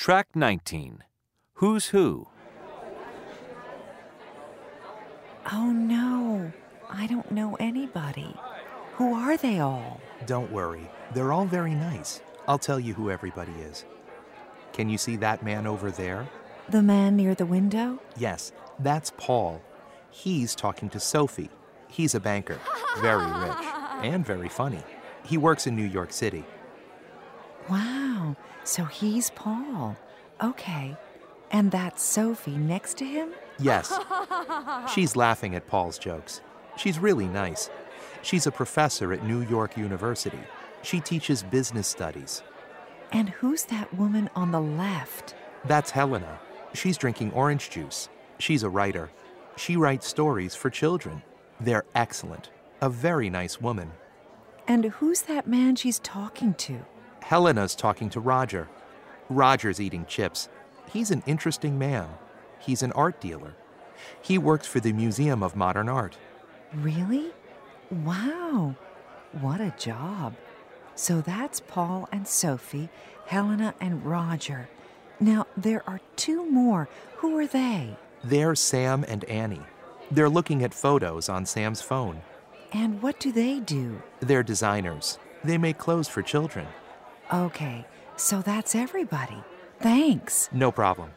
Track 19. Who's Who? Oh no, I don't know anybody. Who are they all? Don't worry, they're all very nice. I'll tell you who everybody is. Can you see that man over there? The man near the window? Yes, that's Paul. He's talking to Sophie. He's a banker, very rich, and very funny. He works in New York City. Wow, so he's Paul. Okay. And that's Sophie next to him? Yes. She's laughing at Paul's jokes. She's really nice. She's a professor at New York University. She teaches business studies. And who's that woman on the left? That's Helena. She's drinking orange juice. She's a writer. She writes stories for children. They're excellent. A very nice woman. And who's that man she's talking to? Helena's talking to Roger. Roger's eating chips. He's an interesting man. He's an art dealer. He works for the Museum of Modern Art. Really? Wow. What a job. So that's Paul and Sophie, Helena and Roger. Now, there are two more. Who are they? They're Sam and Annie. They're looking at photos on Sam's phone. And what do they do? They're designers. They make clothes for children. Okay, so that's everybody. Thanks. No problem.